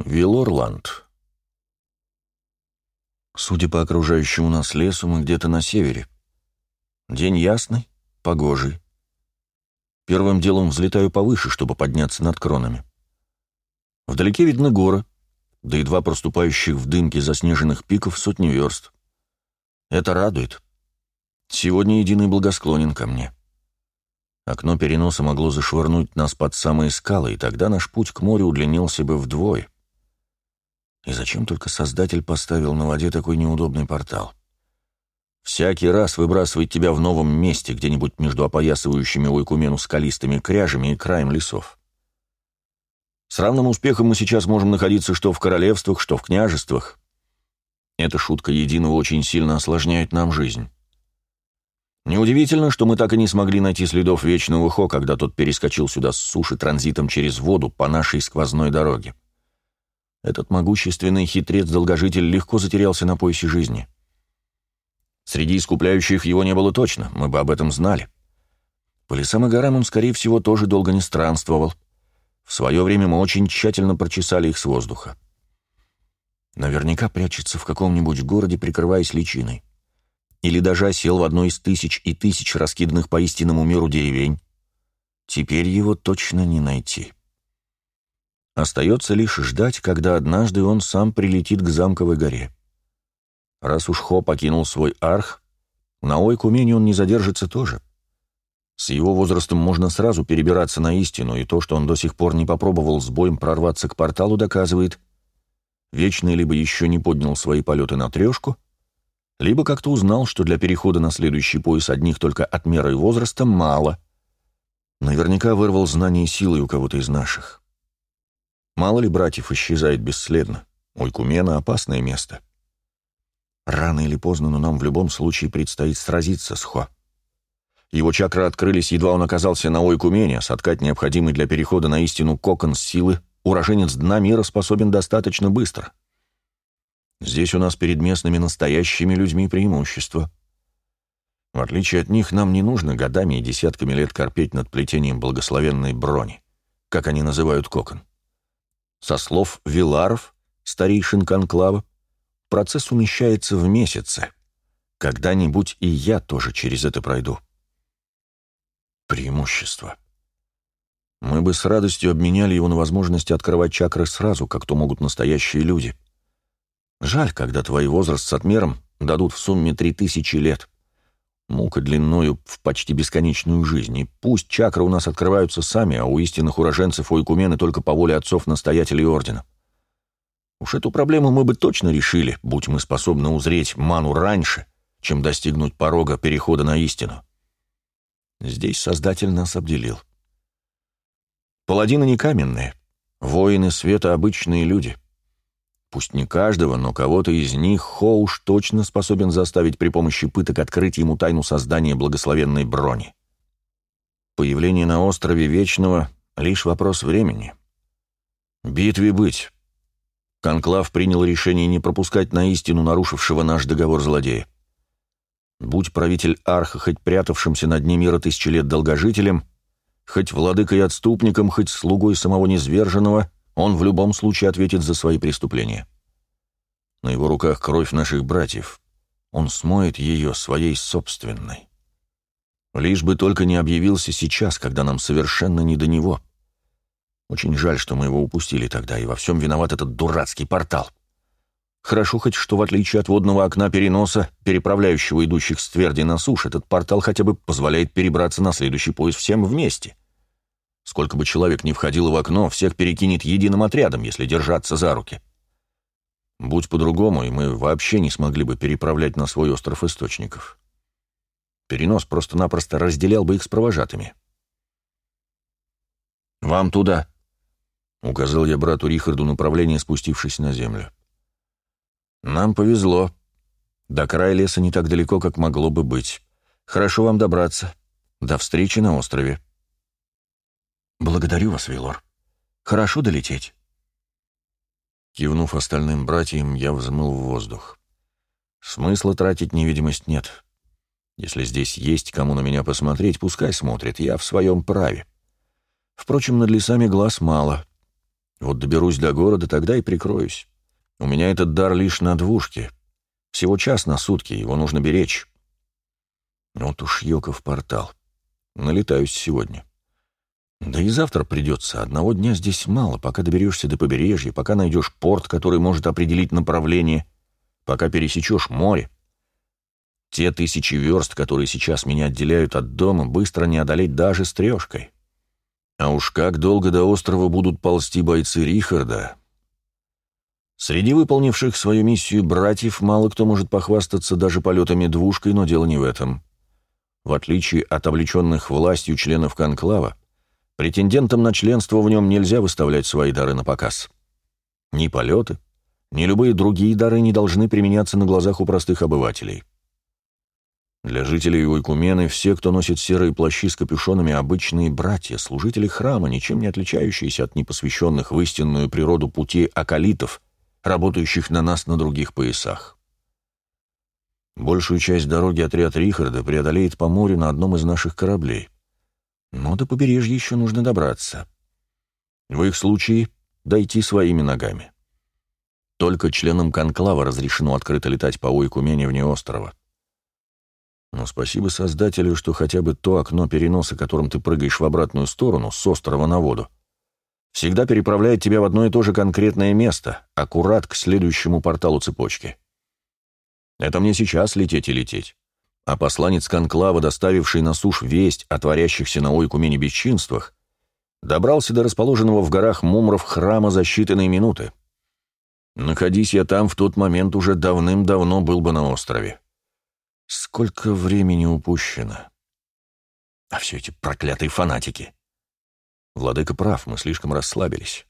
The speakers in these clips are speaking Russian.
Вилорланд. Судя по окружающему нас лесу, мы где-то на севере. День ясный, погожий. Первым делом взлетаю повыше, чтобы подняться над кронами. Вдалеке видны горы, да и два проступающих в дымке заснеженных пиков сотни верст. Это радует. Сегодня единый благосклонен ко мне. Окно переноса могло зашвырнуть нас под самые скалы, и тогда наш путь к морю удлинился бы вдвое. И зачем только Создатель поставил на воде такой неудобный портал? Всякий раз выбрасывает тебя в новом месте, где-нибудь между опоясывающими Ойкумену скалистыми кряжами и краем лесов. С равным успехом мы сейчас можем находиться что в королевствах, что в княжествах. Эта шутка единого очень сильно осложняет нам жизнь. Неудивительно, что мы так и не смогли найти следов Вечного Хо, когда тот перескочил сюда с суши транзитом через воду по нашей сквозной дороге. Этот могущественный хитрец-долгожитель легко затерялся на поясе жизни. Среди искупляющих его не было точно, мы бы об этом знали. По лесам и горам он, скорее всего, тоже долго не странствовал. В свое время мы очень тщательно прочесали их с воздуха. Наверняка прячется в каком-нибудь городе, прикрываясь личиной. Или даже осел в одной из тысяч и тысяч раскиданных по истинному миру деревень. Теперь его точно не найти. Остается лишь ждать, когда однажды он сам прилетит к замковой горе. Раз уж Хо покинул свой арх, на Ойкумене он не задержится тоже. С его возрастом можно сразу перебираться на истину, и то, что он до сих пор не попробовал с боем прорваться к порталу, доказывает. Вечный либо еще не поднял свои полеты на трешку, либо как-то узнал, что для перехода на следующий пояс одних только отмерой возраста мало. Наверняка вырвал знания силой у кого-то из наших. Мало ли братьев исчезает бесследно. Ойкумена — опасное место. Рано или поздно, но нам в любом случае предстоит сразиться с Хо. Его чакры открылись, едва он оказался на Ойкумене, соткать необходимый для перехода на истину кокон силы уроженец дна мира способен достаточно быстро. Здесь у нас перед местными настоящими людьми преимущество. В отличие от них, нам не нужно годами и десятками лет корпеть над плетением благословенной брони, как они называют кокон. Со слов Виларов, старейшин конклава, процесс умещается в месяцы. Когда-нибудь и я тоже через это пройду. Преимущество. Мы бы с радостью обменяли его на возможность открывать чакры сразу, как то могут настоящие люди. Жаль, когда твой возраст с отмером дадут в сумме три тысячи лет. Мука длиною в почти бесконечную жизнь, и пусть чакры у нас открываются сами, а у истинных уроженцев Ойкумены только по воле отцов-настоятелей Ордена. Уж эту проблему мы бы точно решили, будь мы способны узреть ману раньше, чем достигнуть порога перехода на истину. Здесь Создатель нас обделил. Паладины не каменные, воины света — обычные люди — Пусть не каждого, но кого-то из них Хо уж точно способен заставить при помощи пыток открыть ему тайну создания благословенной брони. Появление на острове Вечного — лишь вопрос времени. Битве быть. Конклав принял решение не пропускать на истину нарушившего наш договор злодея. Будь правитель Арха хоть прятавшимся на дне мира тысячи лет долгожителем, хоть владыкой отступником, хоть слугой самого низверженного, он в любом случае ответит за свои преступления. На его руках кровь наших братьев. Он смоет ее своей собственной. Лишь бы только не объявился сейчас, когда нам совершенно не до него. Очень жаль, что мы его упустили тогда, и во всем виноват этот дурацкий портал. Хорошо хоть, что в отличие от водного окна переноса, переправляющего идущих с тверди на суш, этот портал хотя бы позволяет перебраться на следующий пояс всем вместе — Сколько бы человек ни входило в окно, всех перекинет единым отрядом, если держаться за руки. Будь по-другому, и мы вообще не смогли бы переправлять на свой остров источников. Перенос просто-напросто разделял бы их с провожатыми. «Вам туда», — указал я брату Рихарду направление, спустившись на землю. «Нам повезло. До края леса не так далеко, как могло бы быть. Хорошо вам добраться. До встречи на острове». «Благодарю вас, Вилор. Хорошо долететь». Кивнув остальным братьям, я взмыл в воздух. Смысла тратить невидимость нет. Если здесь есть кому на меня посмотреть, пускай смотрит, я в своем праве. Впрочем, над лесами глаз мало. Вот доберусь до города, тогда и прикроюсь. У меня этот дар лишь на двушке. Всего час на сутки, его нужно беречь. Вот уж Йоков портал. Налетаюсь сегодня. Да и завтра придется. Одного дня здесь мало, пока доберешься до побережья, пока найдешь порт, который может определить направление, пока пересечешь море. Те тысячи верст, которые сейчас меня отделяют от дома, быстро не одолеть даже с трешкой. А уж как долго до острова будут ползти бойцы Рихарда. Среди выполнивших свою миссию братьев мало кто может похвастаться даже полетами двушкой, но дело не в этом. В отличие от облеченных властью членов Конклава, претендентам на членство в нем нельзя выставлять свои дары на показ. Ни полеты, ни любые другие дары не должны применяться на глазах у простых обывателей. Для жителей Уйкумены все, кто носит серые плащи с капюшонами, обычные братья, служители храма, ничем не отличающиеся от непосвященных в истинную природу пути акалитов, работающих на нас на других поясах. Большую часть дороги отряд Рихарда преодолеет по морю на одном из наших кораблей. Но до побережья еще нужно добраться. В их случае дойти своими ногами. Только членам Конклава разрешено открыто летать по Ойкумене вне острова. Но спасибо Создателю, что хотя бы то окно переноса, которым ты прыгаешь в обратную сторону, с острова на воду, всегда переправляет тебя в одно и то же конкретное место, аккурат к следующему порталу цепочки. Это мне сейчас лететь и лететь. А посланец Конклава, доставивший на суш весть о творящихся на Ойкумене бесчинствах, добрался до расположенного в горах мумров храма за считанные минуты. Находись я там, в тот момент уже давным-давно был бы на острове. Сколько времени упущено. А все эти проклятые фанатики. Владыка прав, мы слишком расслабились.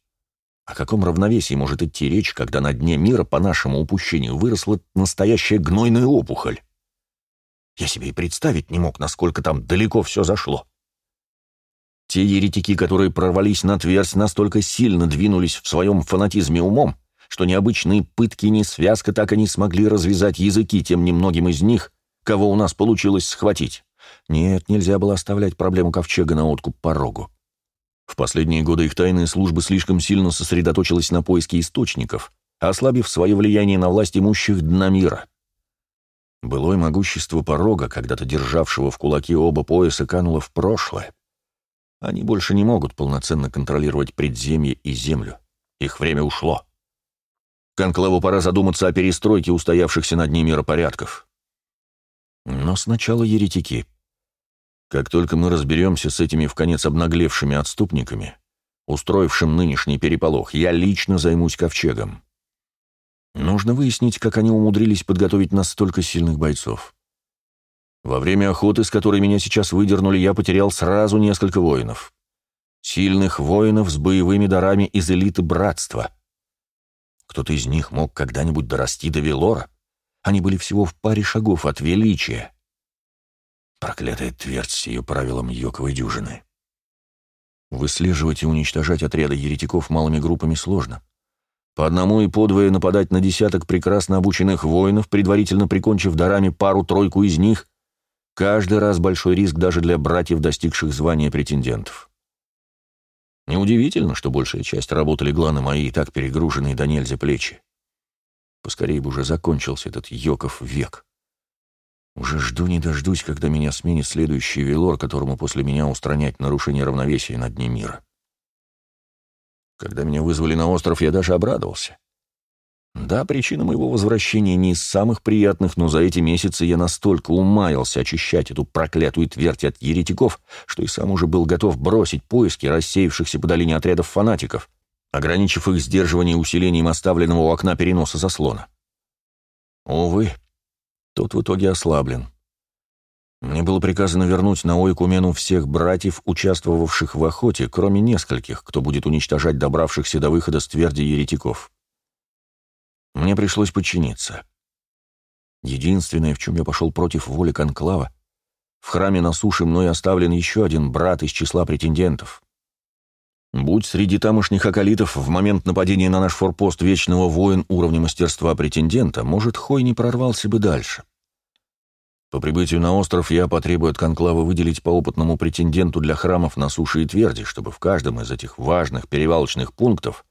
О каком равновесии может идти речь, когда на дне мира по нашему упущению выросла настоящая гнойная опухоль? Я себе и представить не мог, насколько там далеко все зашло. Те еретики, которые прорвались на твердь, настолько сильно двинулись в своем фанатизме умом, что необычные пытки ни связка так и не смогли развязать языки тем немногим из них, кого у нас получилось схватить. Нет, нельзя было оставлять проблему ковчега на откуп порогу. В последние годы их тайная служба слишком сильно сосредоточилась на поиске источников, ослабив свое влияние на власть имущих дна мира. Былое могущество порога, когда-то державшего в кулаке оба пояса, кануло в прошлое. Они больше не могут полноценно контролировать предземье и землю. Их время ушло. Конклаву пора задуматься о перестройке устоявшихся над ней миропорядков. Но сначала еретики — как только мы разберемся с этими в конец обнаглевшими отступниками, устроившим нынешний переполох, я лично займусь ковчегом. Нужно выяснить, как они умудрились подготовить настолько сильных бойцов. Во время охоты, с которой меня сейчас выдернули, я потерял сразу несколько воинов. Сильных воинов с боевыми дарами из элиты братства. Кто-то из них мог когда-нибудь дорасти до Велора. Они были всего в паре шагов от величия. Проклятая твердь с ее правилом йоковой дюжины. Выслеживать и уничтожать отряды еретиков малыми группами сложно. По одному и по двое нападать на десяток прекрасно обученных воинов, предварительно прикончив дарами пару-тройку из них, каждый раз большой риск даже для братьев, достигших звания претендентов. Неудивительно, что большая часть работали гланы мои и так перегруженные до нельзя плечи. Поскорее бы уже закончился этот Йоков век. Уже жду не дождусь, когда меня сменит следующий велор, которому после меня устранять нарушение равновесия на дне мира. Когда меня вызвали на остров, я даже обрадовался. Да, причина моего возвращения не из самых приятных, но за эти месяцы я настолько умаялся очищать эту проклятую твердь от еретиков, что и сам уже был готов бросить поиски рассеявшихся по долине отрядов фанатиков, ограничив их сдерживание усилением оставленного у окна переноса заслона. Увы, тот в итоге ослаблен. Мне было приказано вернуть на Ойкумену всех братьев, участвовавших в охоте, кроме нескольких, кто будет уничтожать добравшихся до выхода с тверди еретиков. Мне пришлось подчиниться. Единственное, в чем я пошел против воли Конклава, в храме на суше мной оставлен еще один брат из числа претендентов. Будь среди тамошних околитов в момент нападения на наш форпост вечного воин уровня мастерства претендента, может, Хой не прорвался бы дальше. По прибытию на остров я потребую от Конклава выделить по опытному претенденту для храмов на суше и тверди, чтобы в каждом из этих важных перевалочных пунктов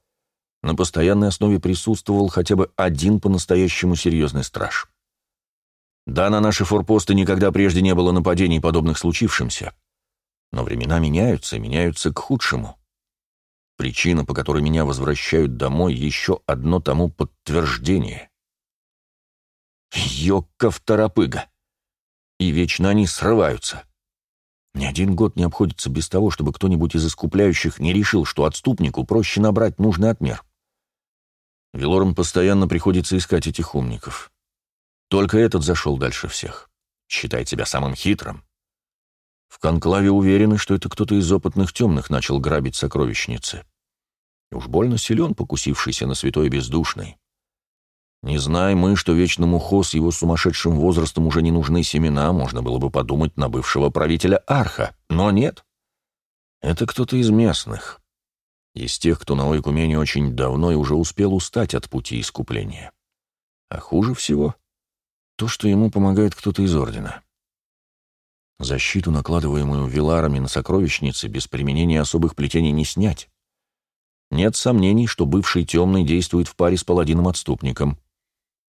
на постоянной основе присутствовал хотя бы один по-настоящему серьезный страж. Да, на наши форпосты никогда прежде не было нападений, подобных случившимся. Но времена меняются, меняются к худшему. Причина, по которой меня возвращают домой, еще одно тому подтверждение. Ёков торопыга. И вечно они срываются. Ни один год не обходится без того, чтобы кто-нибудь из искупляющих не решил, что отступнику проще набрать нужный отмер. Велорам постоянно приходится искать этих умников. Только этот зашел дальше всех. Считает себя самым хитрым. В конклаве уверены, что это кто-то из опытных темных начал грабить сокровищницы. И уж больно силен, покусившийся на святой бездушный. Не зная мы, что вечному Хо с его сумасшедшим возрастом уже не нужны семена, можно было бы подумать на бывшего правителя Арха, но нет. Это кто-то из местных. Из тех, кто на Ойкумене очень давно и уже успел устать от пути искупления. А хуже всего то, что ему помогает кто-то из Ордена. Защиту, накладываемую Виларами на сокровищницы, без применения особых плетений не снять. Нет сомнений, что бывший темный действует в паре с паладином-отступником.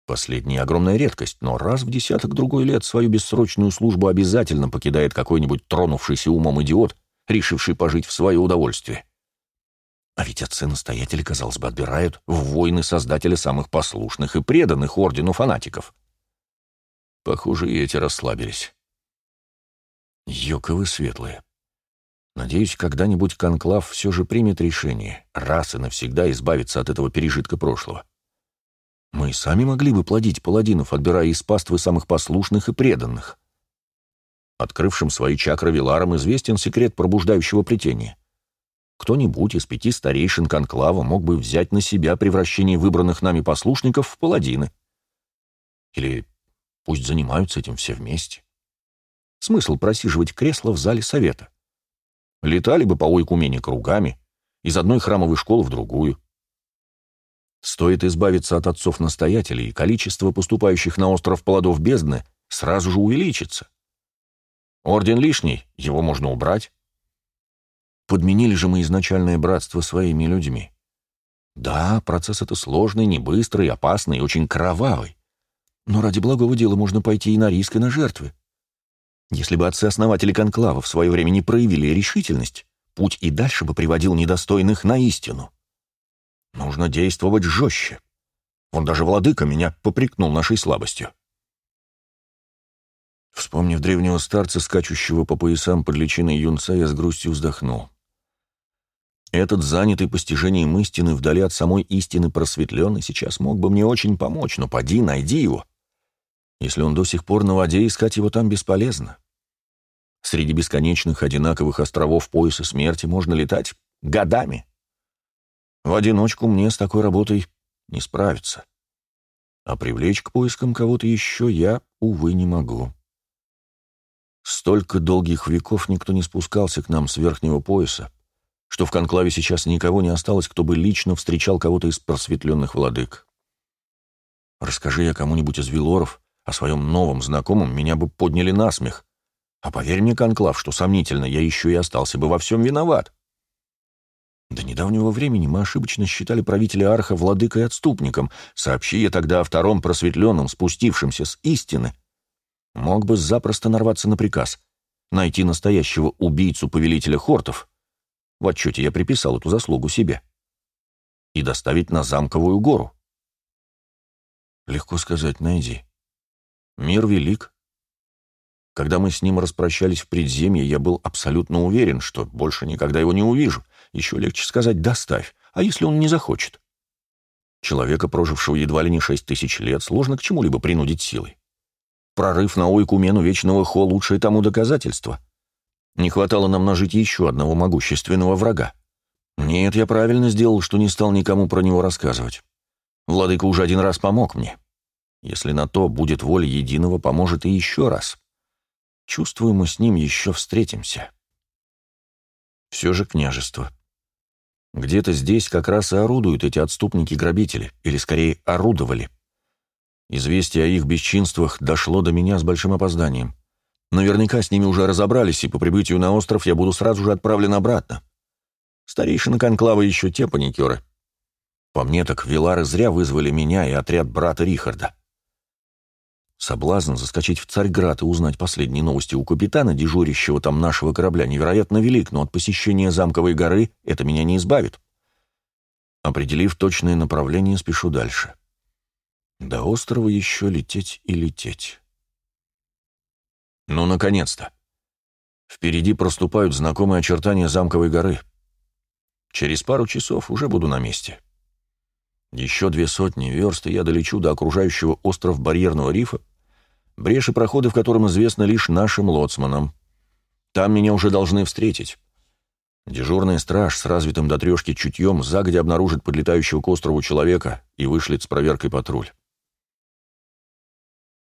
Последняя огромная редкость, но раз в десяток другой лет свою бессрочную службу обязательно покидает какой-нибудь тронувшийся умом идиот, решивший пожить в свое удовольствие. А ведь отцы-настоятели, казалось бы, отбирают в войны создателя самых послушных и преданных ордену фанатиков. Похоже, и эти расслабились. Йоковы светлые. Надеюсь, когда-нибудь Конклав все же примет решение, раз и навсегда избавиться от этого пережитка прошлого. Сами могли бы плодить паладинов, отбирая из паствы самых послушных и преданных. Открывшим свои чакры Виларам известен секрет пробуждающего плетения. Кто-нибудь из пяти старейшин Конклава мог бы взять на себя превращение выбранных нами послушников в паладины. Или пусть занимаются этим все вместе. Смысл просиживать кресло в зале совета? Летали бы по Ойкумене кругами, из одной храмовой школы в другую. Стоит избавиться от отцов-настоятелей, и количество поступающих на остров плодов бездны сразу же увеличится. Орден лишний, его можно убрать. Подменили же мы изначальное братство своими людьми. Да, процесс это сложный, не быстрый, опасный очень кровавый. Но ради благого дела можно пойти и на риск, и на жертвы. Если бы отцы-основатели конклава в свое время не проявили решительность, путь и дальше бы приводил недостойных на истину. Нужно действовать жестче. Он даже владыка меня попрекнул нашей слабостью. Вспомнив древнего старца, скачущего по поясам под личиной юнца, я с грустью вздохнул. Этот занятый постижением истины вдали от самой истины просветленный сейчас мог бы мне очень помочь, но поди, найди его. Если он до сих пор на воде, искать его там бесполезно. Среди бесконечных одинаковых островов пояса смерти можно летать годами. В одиночку мне с такой работой не справиться. А привлечь к поискам кого-то еще я, увы, не могу. Столько долгих веков никто не спускался к нам с верхнего пояса, что в конклаве сейчас никого не осталось, кто бы лично встречал кого-то из просветленных владык. Расскажи я кому-нибудь из Вилоров о своем новом знакомом, меня бы подняли на смех. А поверь мне, Конклав, что сомнительно, я еще и остался бы во всем виноват. До недавнего времени мы ошибочно считали правителя Арха владыкой и отступником, сообщи я тогда о втором просветленном, спустившемся с истины. Мог бы запросто нарваться на приказ найти настоящего убийцу повелителя Хортов. В отчете я приписал эту заслугу себе. И доставить на замковую гору. Легко сказать, найди. Мир велик. Когда мы с ним распрощались в предземье, я был абсолютно уверен, что больше никогда его не увижу — еще легче сказать «доставь», а если он не захочет? Человека, прожившего едва ли не шесть тысяч лет, сложно к чему-либо принудить силой. Прорыв на ойкумену Вечного Хо — лучшее тому доказательство. Не хватало нам нажить еще одного могущественного врага. Нет, я правильно сделал, что не стал никому про него рассказывать. Владыка уже один раз помог мне. Если на то будет воля единого, поможет и еще раз. Чувствую, мы с ним еще встретимся. Все же княжество. Где-то здесь как раз и орудуют эти отступники-грабители, или скорее орудовали. Известие о их бесчинствах дошло до меня с большим опозданием. Наверняка с ними уже разобрались, и по прибытию на остров я буду сразу же отправлен обратно. Старейшины конклава еще те паникеры. По мне так Вилары зря вызвали меня и отряд брата Рихарда. Соблазн заскочить в Царьград и узнать последние новости у капитана, дежурящего там нашего корабля, невероятно велик, но от посещения замковой горы это меня не избавит. Определив точное направление, спешу дальше. До острова еще лететь и лететь. Ну, наконец-то. Впереди проступают знакомые очертания замковой горы. Через пару часов уже буду на месте. Еще две сотни верст, и я долечу до окружающего остров барьерного рифа, бреши прохода в котором известно лишь нашим лоцманам. Там меня уже должны встретить. Дежурный страж с развитым до трешки чутьем загодя обнаружит подлетающего к острову человека и вышлет с проверкой патруль.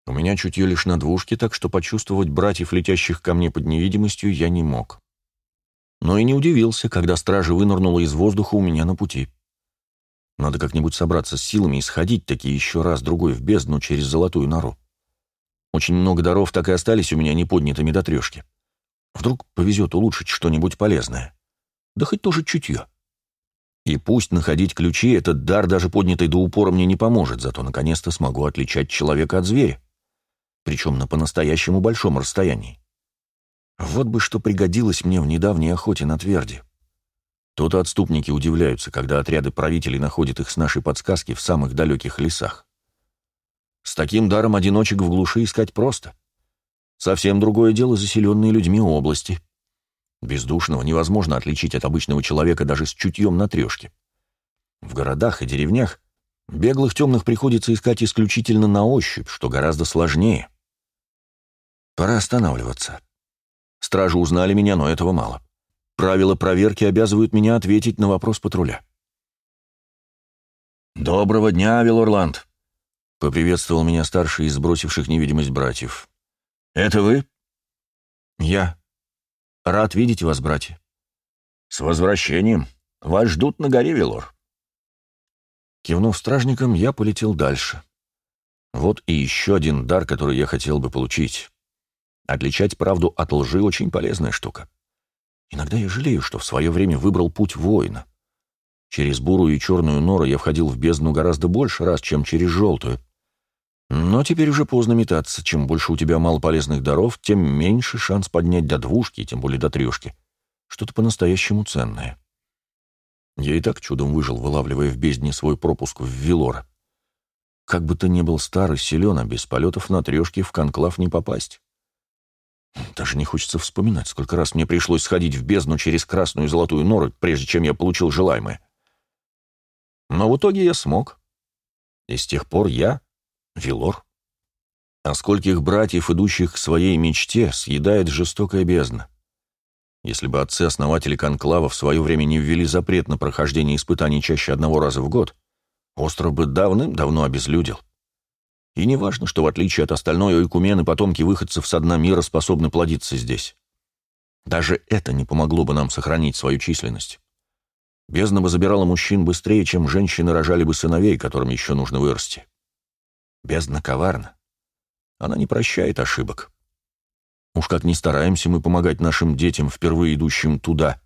У меня чутье лишь на двушке, так что почувствовать братьев, летящих ко мне под невидимостью, я не мог. Но и не удивился, когда стража вынырнула из воздуха у меня на пути. Надо как-нибудь собраться с силами и сходить таки еще раз другой в бездну через золотую нору. Очень много даров так и остались у меня неподнятыми до трешки. Вдруг повезет улучшить что-нибудь полезное. Да хоть тоже чутье. И пусть находить ключи этот дар даже поднятый до упора мне не поможет, зато наконец-то смогу отличать человека от зверя причем на по-настоящему большом расстоянии. Вот бы что пригодилось мне в недавней охоте на тверди. То-то отступники удивляются, когда отряды правителей находят их с нашей подсказки в самых далеких лесах. С таким даром одиночек в глуши искать просто. Совсем другое дело заселенные людьми области. Бездушного невозможно отличить от обычного человека даже с чутьем на трешке. В городах и деревнях беглых темных приходится искать исключительно на ощупь, что гораздо сложнее. Пора останавливаться. Стражи узнали меня, но этого мало. Правила проверки обязывают меня ответить на вопрос патруля. «Доброго дня, Велорланд!» — поприветствовал меня старший из сбросивших невидимость братьев. «Это вы?» «Я. Рад видеть вас, братья». «С возвращением. Вас ждут на горе, Велор». Кивнув стражникам, я полетел дальше. Вот и еще один дар, который я хотел бы получить. Отличать правду от лжи — очень полезная штука. Иногда я жалею, что в свое время выбрал путь воина. Через бурую и черную нору я входил в бездну гораздо больше раз, чем через желтую. Но теперь уже поздно метаться. Чем больше у тебя мало полезных даров, тем меньше шанс поднять до двушки, тем более до трешки. Что-то по-настоящему ценное. Я и так чудом выжил, вылавливая в бездне свой пропуск в Вилора. Как бы ты ни был стар и силен, а без полетов на трешке в конклав не попасть. Даже не хочется вспоминать, сколько раз мне пришлось сходить в бездну через красную и золотую нору, прежде чем я получил желаемое. Но в итоге я смог. И с тех пор я — Вилор. А скольких братьев, идущих к своей мечте, съедает жестокая бездна. Если бы отцы-основатели конклава в свое время не ввели запрет на прохождение испытаний чаще одного раза в год, остров бы давным-давно обезлюдил. И не важно, что в отличие от остальной ойкумены потомки выходцев с дна мира способны плодиться здесь. Даже это не помогло бы нам сохранить свою численность. Бездна бы забирала мужчин быстрее, чем женщины рожали бы сыновей, которым еще нужно вырасти. Бездна коварна. Она не прощает ошибок. Уж как ни стараемся мы помогать нашим детям, впервые идущим туда,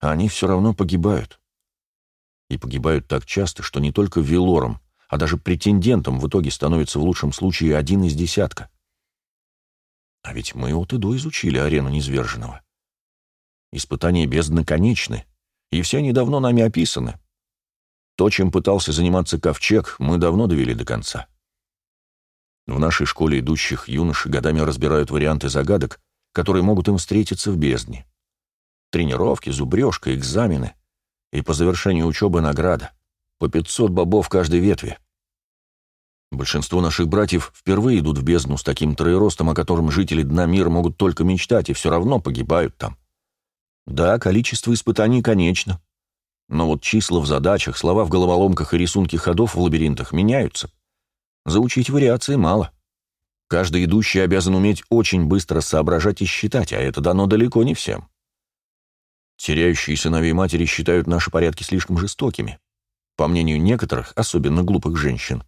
они все равно погибают. И погибают так часто, что не только Велором, а даже претендентом в итоге становится в лучшем случае один из десятка. А ведь мы от и до изучили арену Низверженного. Испытания бездны конечны, и все они давно нами описаны. То, чем пытался заниматься Ковчег, мы давно довели до конца. В нашей школе идущих юноши годами разбирают варианты загадок, которые могут им встретиться в бездне. Тренировки, зубрежка, экзамены и по завершению учебы награда. По 500 бобов каждой ветви. Большинство наших братьев впервые идут в бездну с таким троеростом, о котором жители дна мира могут только мечтать, и все равно погибают там. Да, количество испытаний конечно. Но вот числа в задачах, слова в головоломках и рисунки ходов в лабиринтах меняются. Заучить вариации мало. Каждый идущий обязан уметь очень быстро соображать и считать, а это дано далеко не всем. Теряющие сыновей матери считают наши порядки слишком жестокими по мнению некоторых, особенно глупых женщин.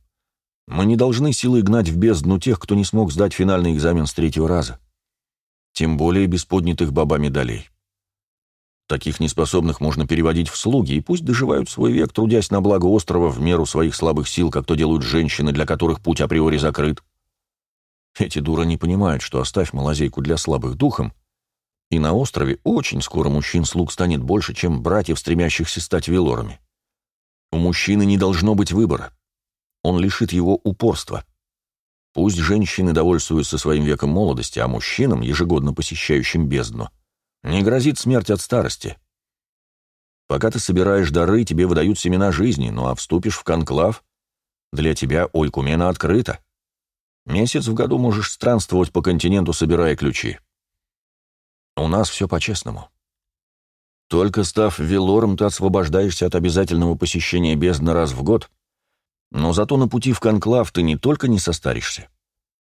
Мы не должны силой гнать в бездну тех, кто не смог сдать финальный экзамен с третьего раза. Тем более без поднятых бабами долей. Таких неспособных можно переводить в слуги, и пусть доживают свой век, трудясь на благо острова в меру своих слабых сил, как то делают женщины, для которых путь априори закрыт. Эти дуры не понимают, что оставь малозейку для слабых духом, и на острове очень скоро мужчин-слуг станет больше, чем братьев, стремящихся стать велорами. У мужчины не должно быть выбора. Он лишит его упорства. Пусть женщины довольствуются своим веком молодости, а мужчинам, ежегодно посещающим бездну, не грозит смерть от старости. Пока ты собираешь дары, тебе выдают семена жизни, ну а вступишь в конклав, для тебя ойкумена открыта. Месяц в году можешь странствовать по континенту, собирая ключи. У нас все по-честному. Только став велором, ты освобождаешься от обязательного посещения бездны раз в год, но зато на пути в конклав ты не только не состаришься,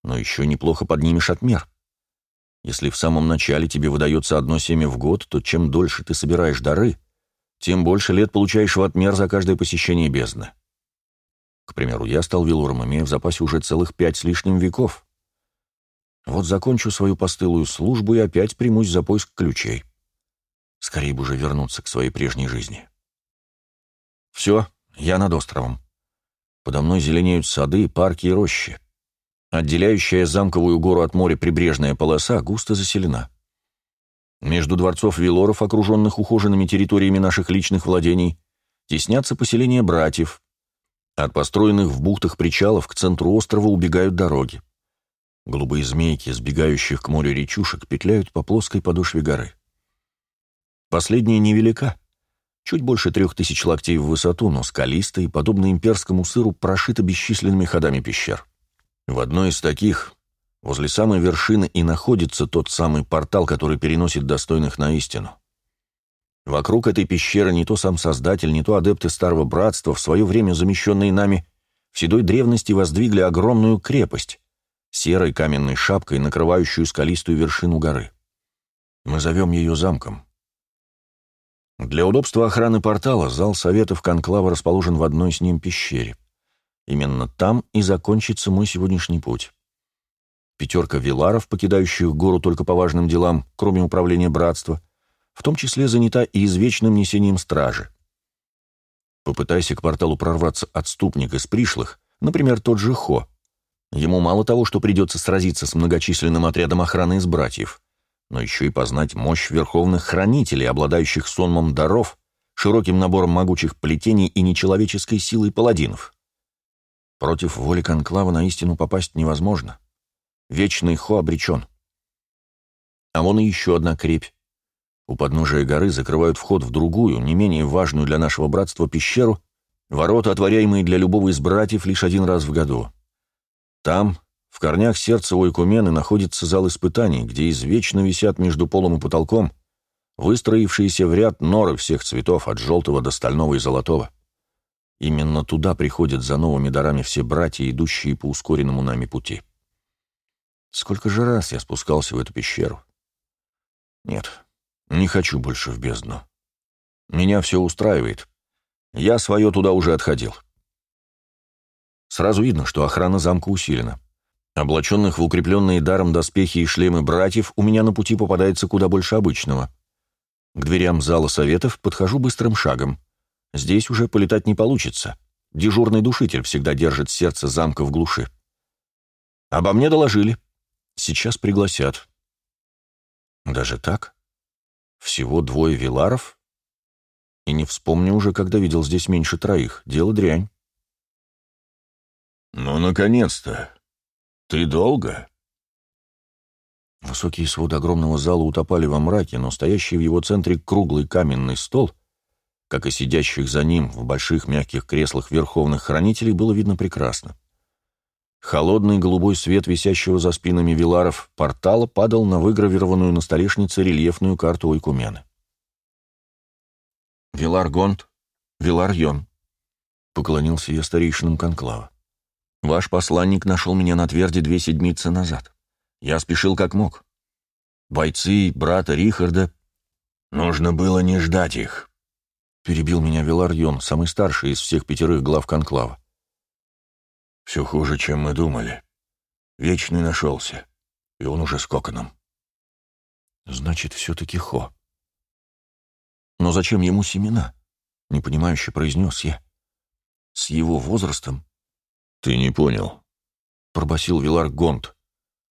но еще неплохо поднимешь отмер. Если в самом начале тебе выдается одно семя в год, то чем дольше ты собираешь дары, тем больше лет получаешь в отмер за каждое посещение бездны. К примеру, я стал вилуром, имея в запасе уже целых пять с лишним веков. Вот закончу свою постылую службу и опять примусь за поиск ключей. Скорее бы уже вернуться к своей прежней жизни. Все, я над островом. Подо мной зеленеют сады, парки и рощи. Отделяющая замковую гору от моря прибрежная полоса густо заселена. Между дворцов Вилоров, окруженных ухоженными территориями наших личных владений, теснятся поселения братьев. От построенных в бухтах причалов к центру острова убегают дороги. Голубые змейки, сбегающих к морю речушек, петляют по плоской подошве горы. Последняя невелика, чуть больше трех тысяч локтей в высоту, но скалистая и, подобно имперскому сыру, прошита бесчисленными ходами пещер. В одной из таких, возле самой вершины, и находится тот самый портал, который переносит достойных на истину. Вокруг этой пещеры не то сам Создатель, не то адепты Старого Братства, в свое время замещенные нами, в седой древности воздвигли огромную крепость, серой каменной шапкой, накрывающую скалистую вершину горы. Мы зовем ее замком. Для удобства охраны портала зал Советов Конклава расположен в одной с ним пещере. Именно там и закончится мой сегодняшний путь. Пятерка виларов, покидающих гору только по важным делам, кроме управления братства, в том числе занята и извечным несением стражи. Попытайся к порталу прорваться отступник из пришлых, например, тот же Хо. Ему мало того, что придется сразиться с многочисленным отрядом охраны из братьев, но еще и познать мощь верховных хранителей, обладающих сонмом даров, широким набором могучих плетений и нечеловеческой силой паладинов. Против воли Конклава на истину попасть невозможно. Вечный Хо обречен. А вон и еще одна крепь. У подножия горы закрывают вход в другую, не менее важную для нашего братства пещеру, ворота, отворяемые для любого из братьев лишь один раз в году. Там, в корнях сердца Ойкумены, находится зал испытаний, где извечно висят между полом и потолком выстроившиеся в ряд норы всех цветов, от желтого до стального и золотого. Именно туда приходят за новыми дарами все братья, идущие по ускоренному нами пути. Сколько же раз я спускался в эту пещеру? Нет, не хочу больше в бездну. Меня все устраивает. Я свое туда уже отходил. Сразу видно, что охрана замка усилена. Облаченных в укрепленные даром доспехи и шлемы братьев у меня на пути попадается куда больше обычного. К дверям зала советов подхожу быстрым шагом. Здесь уже полетать не получится. Дежурный душитель всегда держит сердце замка в глуши. Обо мне доложили. Сейчас пригласят. Даже так? Всего двое виларов? И не вспомню уже, когда видел здесь меньше троих. Дело дрянь. «Ну, наконец-то! Ты долго?» Высокие своды огромного зала утопали во мраке, но стоящий в его центре круглый каменный стол как и сидящих за ним в больших мягких креслах верховных хранителей, было видно прекрасно. Холодный голубой свет висящего за спинами виларов портала падал на выгравированную на столешнице рельефную карту Ойкумены. «Вилар Гонт, Вилар Йон», — поклонился я старейшинам конклава. «Ваш посланник нашел меня на тверде две седмицы назад. Я спешил как мог. Бойцы брата Рихарда...» «Нужно было не ждать их», перебил меня Веларьон, самый старший из всех пятерых глав конклава. «Все хуже, чем мы думали. Вечный нашелся, и он уже с коконом». «Значит, все-таки Хо». Но зачем ему семена? Непонимающе произнес я. С его возрастом... Ты не понял. Пробасил Вилар Гонт.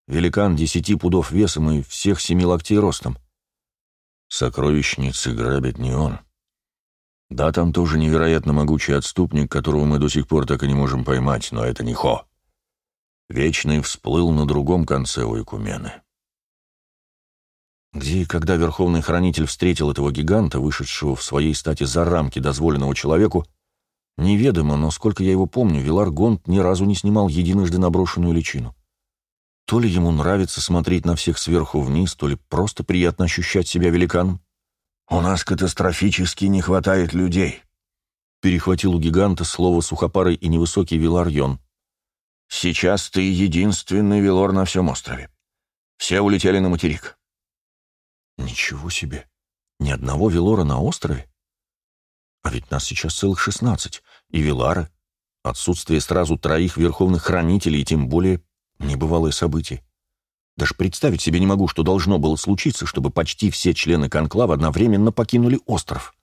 Великан десяти пудов весом и всех семи локтей ростом. Сокровищницы грабит не он. Да, там тоже невероятно могучий отступник, которого мы до сих пор так и не можем поймать, но это не Хо. Вечный всплыл на другом конце Уикумены. Где и когда Верховный Хранитель встретил этого гиганта, вышедшего в своей стати за рамки дозволенного человеку, неведомо, но сколько я его помню, Вилар Гонт ни разу не снимал единожды наброшенную личину. То ли ему нравится смотреть на всех сверху вниз, то ли просто приятно ощущать себя великаном. «У нас катастрофически не хватает людей», — перехватил у гиганта слово сухопарый и невысокий Виларьон. «Сейчас ты единственный Вилор на всем острове. Все улетели на материк. Ничего себе! Ни одного Велора на острове? А ведь нас сейчас целых шестнадцать. И Велары. Отсутствие сразу троих верховных хранителей, и тем более небывалое событие. Даже представить себе не могу, что должно было случиться, чтобы почти все члены конклава одновременно покинули остров.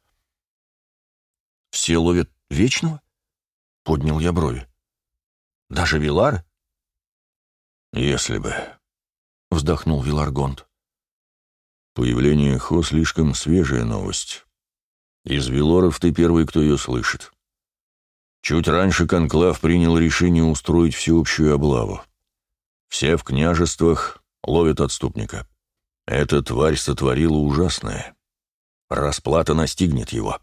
«Все ловят вечного?» — поднял я брови. «Даже Вилар?» «Если бы», — вздохнул Виларгонт. Появление Хо слишком свежая новость. Из Велоров ты первый, кто ее слышит. Чуть раньше Конклав принял решение устроить всеобщую облаву. Все в княжествах ловят отступника. Эта тварь сотворила ужасное. Расплата настигнет его.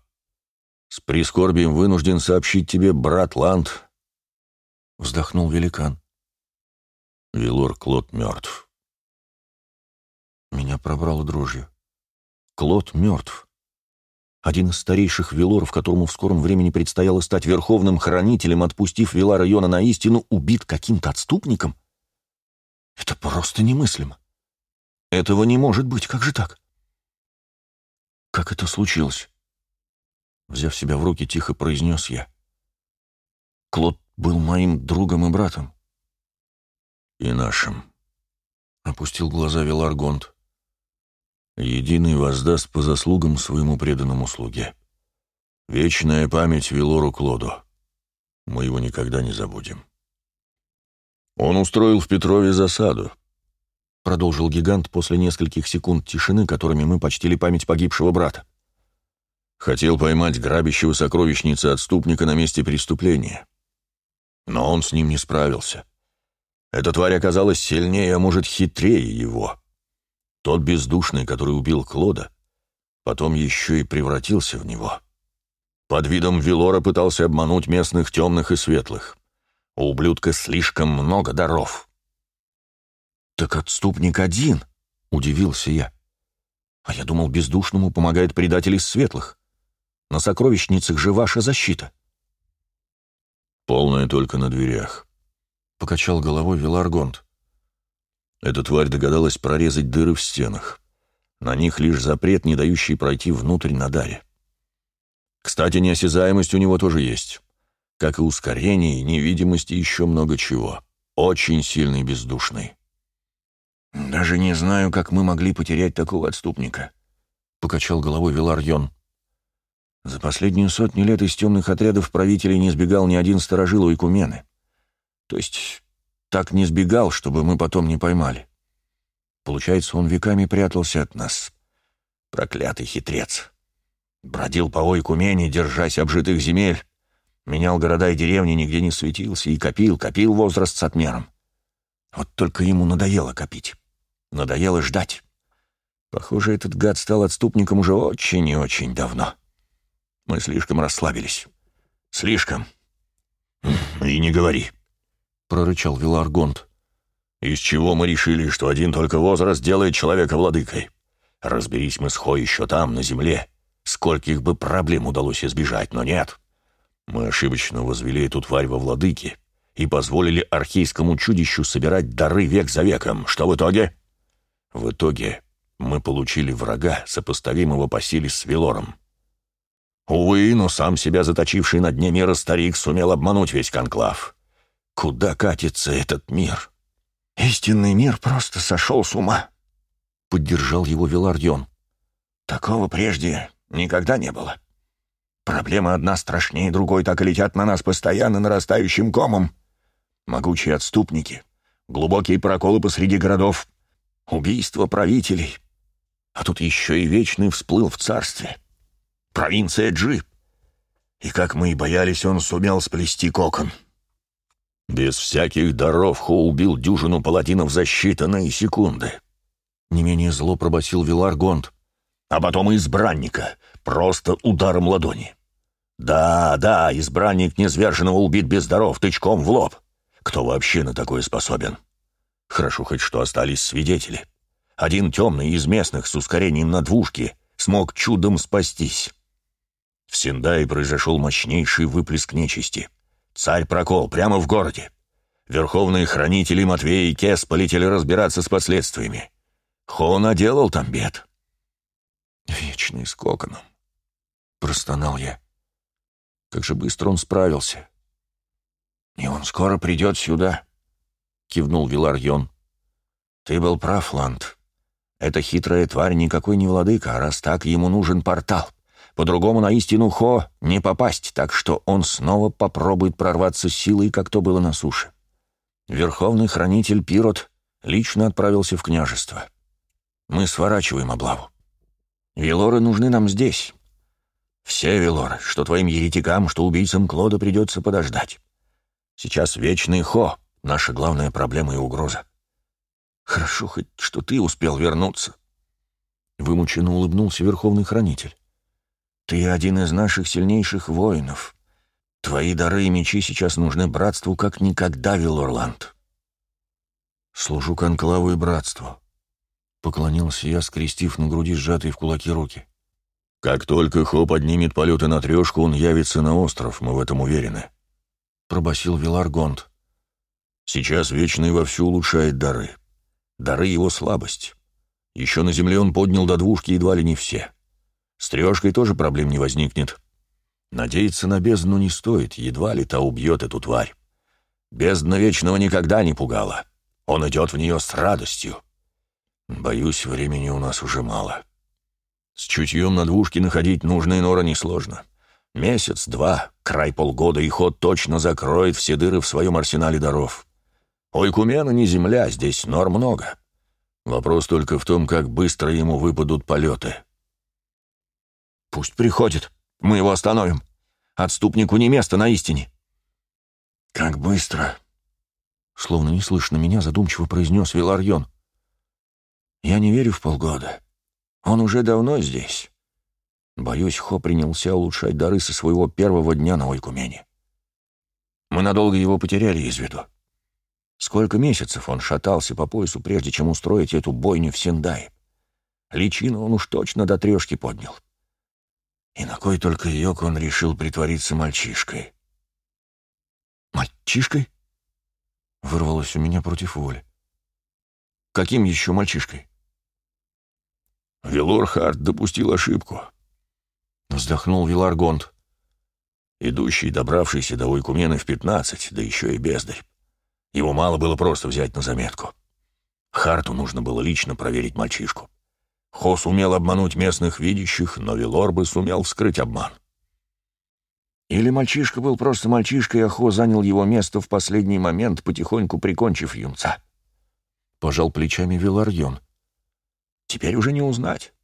С прискорбием вынужден сообщить тебе, брат Ланд. Вздохнул великан. Велор Клод мертв. Меня пробрало дрожью. Клод мертв. Один из старейших Велоров, которому в скором времени предстояло стать верховным хранителем, отпустив Велара Йона на истину, убит каким-то отступником? Это просто немыслимо. Этого не может быть, как же так? Как это случилось? Взяв себя в руки, тихо произнес я. Клод был моим другом и братом. И нашим. Опустил глаза Веларгонт. Единый воздаст по заслугам своему преданному слуге. Вечная память Велору Клоду. Мы его никогда не забудем. Он устроил в Петрове засаду. Продолжил гигант после нескольких секунд тишины, которыми мы почтили память погибшего брата. Хотел поймать грабящего сокровищницы отступника на месте преступления. Но он с ним не справился. Эта тварь оказалась сильнее, а может, хитрее его. Тот бездушный, который убил Клода, потом еще и превратился в него. Под видом Вилора пытался обмануть местных темных и светлых. У ублюдка слишком много даров. «Так отступник один», — удивился я. «А я думал, бездушному помогает предатель из светлых. На сокровищницах же ваша защита». «Полная только на дверях», — покачал головой Виларгонт. Эта тварь догадалась прорезать дыры в стенах. На них лишь запрет, не дающий пройти внутрь на даре. Кстати, неосязаемость у него тоже есть. Как и ускорение, и невидимость, и еще много чего. Очень сильный бездушный. «Даже не знаю, как мы могли потерять такого отступника», — покачал головой Виларьон. «За последнюю сотню лет из темных отрядов правителей не сбегал ни один сторожил у Икумены. То есть так не сбегал, чтобы мы потом не поймали. Получается, он веками прятался от нас. Проклятый хитрец. Бродил по Ойкумени, держась обжитых земель. Менял города и деревни, нигде не светился. И копил, копил возраст с отмером. Вот только ему надоело копить. Надоело ждать. Похоже, этот гад стал отступником уже очень и очень давно. Мы слишком расслабились. Слишком. И не говори прорычал Виларгонт. «Из чего мы решили, что один только возраст делает человека владыкой? Разберись мы с Хо еще там, на земле. Скольких бы проблем удалось избежать, но нет. Мы ошибочно возвели эту тварь во владыки и позволили архейскому чудищу собирать дары век за веком. Что в итоге? В итоге мы получили врага, сопоставимого по силе с Велором. Увы, но сам себя заточивший на дне мира старик сумел обмануть весь конклав. Куда катится этот мир? Истинный мир просто сошел с ума. Поддержал его Вилардион. Такого прежде Никогда не было. Проблемы одна страшнее другой так и летят на нас постоянно нарастающим комом. Могучие отступники, глубокие проколы посреди городов, убийство правителей. А тут еще и вечный всплыл в царстве. Провинция Джип. И, как мы и боялись, он сумел сплести кокон. Без всяких даров Хо убил дюжину паладинов за считанные секунды. Не менее зло пробасил Вилар Гонд. А потом и избранника, просто ударом ладони. Да, да, избранник незверженного убит без даров, тычком в лоб. Кто вообще на такое способен? Хорошо хоть что остались свидетели. Один темный из местных с ускорением на двушке смог чудом спастись. В Синдае произошел мощнейший выплеск нечисти. Царь прокол прямо в городе. Верховные хранители Матвей и Кес полетели разбираться с последствиями. Хо наделал там бед. «Вечный с коконом», — простонал я. Как же быстро он справился. «И он скоро придет сюда», — кивнул Виларьон. «Ты был прав, Ланд. Эта хитрая тварь никакой не владыка, а раз так, ему нужен портал. По-другому на истину Хо не попасть, так что он снова попробует прорваться силой, как то было на суше. Верховный хранитель Пирот лично отправился в княжество. Мы сворачиваем облаву. Велоры нужны нам здесь, все, Велор, что твоим еретикам, что убийцам Клода придется подождать. Сейчас вечный Хо — наша главная проблема и угроза. Хорошо хоть, что ты успел вернуться. Вымученно улыбнулся Верховный Хранитель. Ты один из наших сильнейших воинов. Твои дары и мечи сейчас нужны братству как никогда, Вилорланд. Служу конклаву и братству. Поклонился я, скрестив на груди сжатые в кулаки руки. Как только Хо поднимет полеты на трешку, он явится на остров, мы в этом уверены. Пробасил Вилар. Сейчас Вечный вовсю улучшает дары. Дары его слабость. Еще на земле он поднял до двушки едва ли не все. С трешкой тоже проблем не возникнет. Надеяться на бездну не стоит, едва ли та убьет эту тварь. Бездна Вечного никогда не пугала. Он идет в нее с радостью. Боюсь, времени у нас уже мало. — с чутьем на двушке находить нужные норы несложно. Месяц, два, край полгода, и ход точно закроет все дыры в своем арсенале даров. У Икумена не земля, здесь нор много. Вопрос только в том, как быстро ему выпадут полеты. «Пусть приходит, мы его остановим. Отступнику не место на истине». «Как быстро?» Словно не слышно меня, задумчиво произнес Виларьон. «Я не верю в полгода. Он уже давно здесь. Боюсь, Хо принялся улучшать дары со своего первого дня на Ойкумене. Мы надолго его потеряли из виду. Сколько месяцев он шатался по поясу, прежде чем устроить эту бойню в Сендае. Личину он уж точно до трешки поднял. И на кой только йог он решил притвориться мальчишкой. «Мальчишкой?» — вырвалось у меня против воли. «Каким еще мальчишкой?» Велорхард допустил ошибку. Вздохнул Виларгонт. Идущий, добравшийся до Уйкумены в пятнадцать, да еще и бездарь. Его мало было просто взять на заметку. Харту нужно было лично проверить мальчишку. Хос умел обмануть местных видящих, но Велор бы сумел вскрыть обман. Или мальчишка был просто мальчишкой, а Хо занял его место в последний момент, потихоньку прикончив юнца. Пожал плечами Виларьон. — Теперь уже не узнать.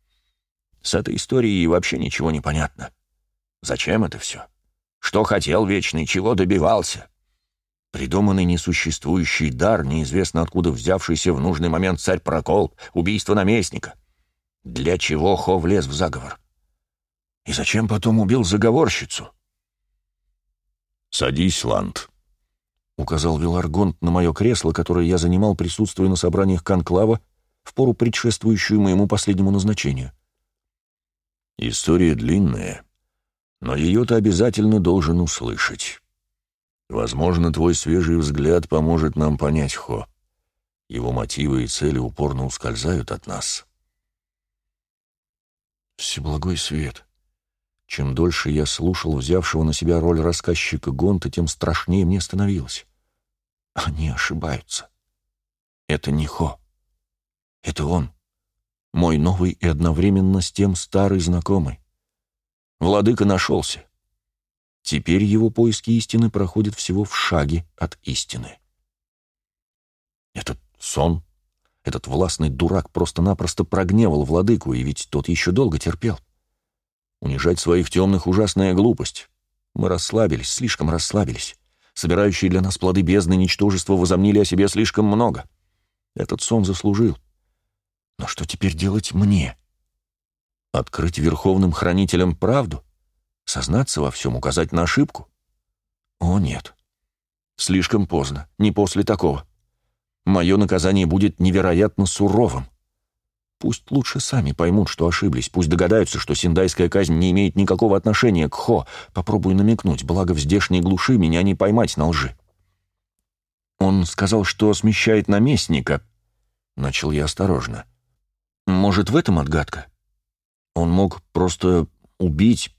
С этой историей вообще ничего не понятно. Зачем это все? Что хотел Вечный, чего добивался? Придуманный несуществующий дар, неизвестно откуда взявшийся в нужный момент царь Прокол, убийство наместника. Для чего Хо влез в заговор? И зачем потом убил заговорщицу? «Садись, Ланд», — указал Виларгонт на мое кресло, которое я занимал, присутствуя на собраниях Конклава в пору предшествующую моему последнему назначению. История длинная, но ее ты обязательно должен услышать. Возможно, твой свежий взгляд поможет нам понять Хо. Его мотивы и цели упорно ускользают от нас. Всеблагой свет. Чем дольше я слушал взявшего на себя роль рассказчика Гонта, тем страшнее мне становилось. Они ошибаются. Это не Хо. Это он. Мой новый и одновременно с тем старый знакомый. Владыка нашелся. Теперь его поиски истины проходят всего в шаге от истины. Этот сон, этот властный дурак просто-напросто прогневал владыку, и ведь тот еще долго терпел. Унижать своих темных — ужасная глупость. Мы расслабились, слишком расслабились. Собирающие для нас плоды бездны ничтожества возомнили о себе слишком много. Этот сон заслужил. Но что теперь делать мне? Открыть верховным хранителям правду? Сознаться во всем, указать на ошибку? О, нет. Слишком поздно, не после такого. Мое наказание будет невероятно суровым. Пусть лучше сами поймут, что ошиблись, пусть догадаются, что синдайская казнь не имеет никакого отношения к Хо. Попробую намекнуть, благо в здешней глуши меня не поймать на лжи. Он сказал, что смещает наместника. Начал я осторожно. Может, в этом отгадка? Он мог просто убить...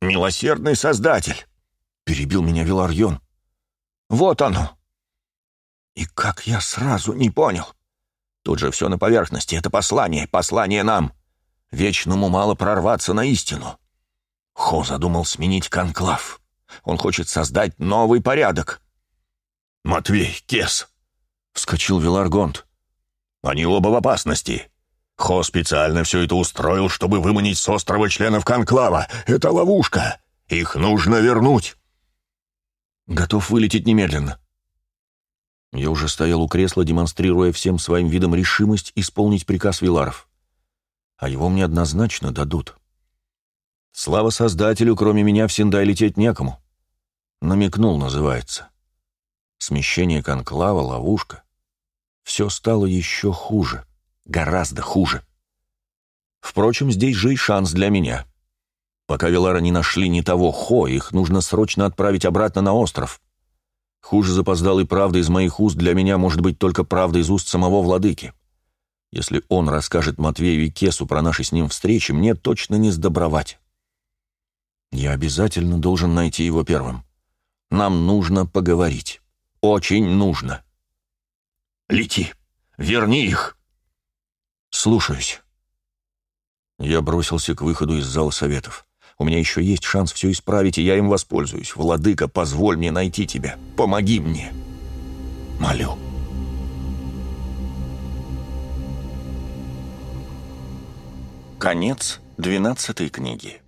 «Милосердный создатель!» — перебил меня Виларьон. «Вот оно!» И как я сразу не понял. Тут же все на поверхности. Это послание, послание нам. Вечному мало прорваться на истину. Хо задумал сменить конклав. Он хочет создать новый порядок. «Матвей, Кес!» — вскочил Виларгонт. «Они оба в опасности. Хо специально все это устроил, чтобы выманить с острова членов конклава. Это ловушка. Их нужно вернуть». «Готов вылететь немедленно», я уже стоял у кресла, демонстрируя всем своим видом решимость исполнить приказ Виларов. А его мне однозначно дадут. Слава Создателю, кроме меня в Синдай лететь некому. Намекнул, называется. Смещение конклава, ловушка. Все стало еще хуже. Гораздо хуже. Впрочем, здесь же и шанс для меня. Пока Вилара не нашли ни того Хо, их нужно срочно отправить обратно на остров. Хуже запоздалой правды из моих уст для меня может быть только правда из уст самого владыки. Если он расскажет Матвею и Кесу про наши с ним встречи, мне точно не сдобровать. Я обязательно должен найти его первым. Нам нужно поговорить. Очень нужно. Лети. Верни их. Слушаюсь. Я бросился к выходу из зала советов. У меня еще есть шанс все исправить, и я им воспользуюсь. Владыка, позволь мне найти тебя. Помоги мне. Молю. Конец двенадцатой книги.